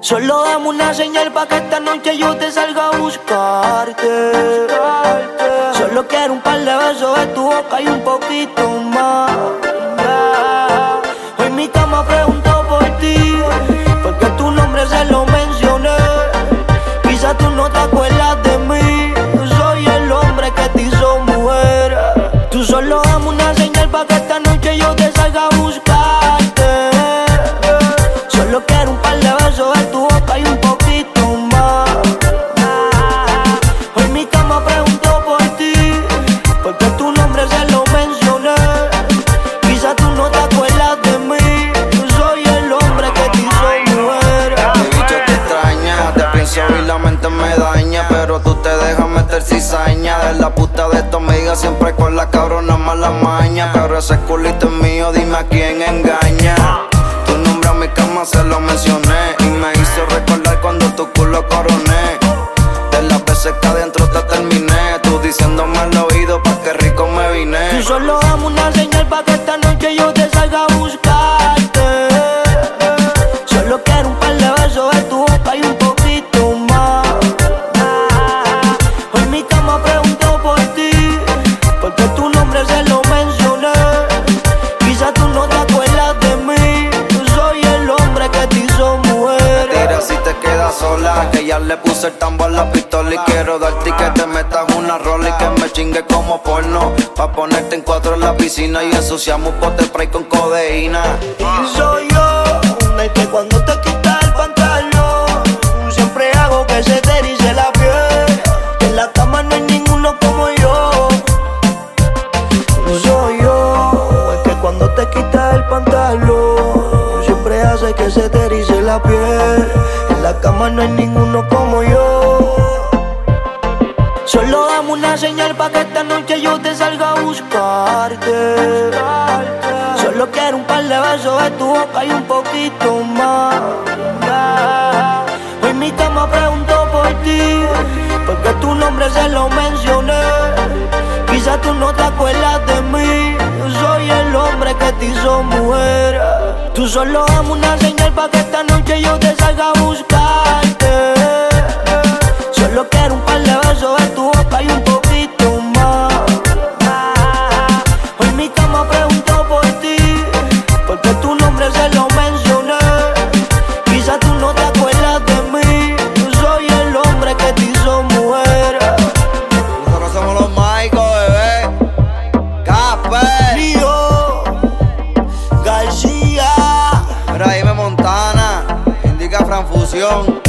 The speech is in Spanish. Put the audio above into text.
Solo dame una señal pa' que esta noche yo te salga a buscarte. Solo quiero un par de besos de tu boca y un poquito más. Solo quiero un par de besos de tu boca y un poquito más. Hoy mi cama preguntó por ti, porque tu nombre se lo mencioné. Quizá tú no te acuerdas de mí, soy el hombre que te hizo mujer. Mi bicho te extraña, te pienso y la mente me daña. Pero tú te dejas meter cizaña. De la puta de tu amiga, siempre con la cabrona mala maña. Pero ese culito el tambo a la pistola y quiero darte y que te metas una rola y que me chingue como porno. Pa' ponerte en cuatro en la piscina y ensuciamos un pote spray con codeína. Y soy yo, el que cuando te quitas el pantalón, siempre hago que se te erice la piel. En la cama no hay ninguno como yo. Soy yo, el que cuando te quitas el pantalón, siempre hace que se te erice la piel. En la cama no hay ninguno como una señal para que esta noche yo te salga a buscarte. Solo quiero un par de besos de tu boca y un poquito más. Hoy mi cama preguntó por ti, porque tu nombre se lo mencioné. Quizá tú no te acuerdas de mí, soy el hombre que te hizo mujer. Tú solo dame una señal para que esta noche yo te salga a buscarte. Indica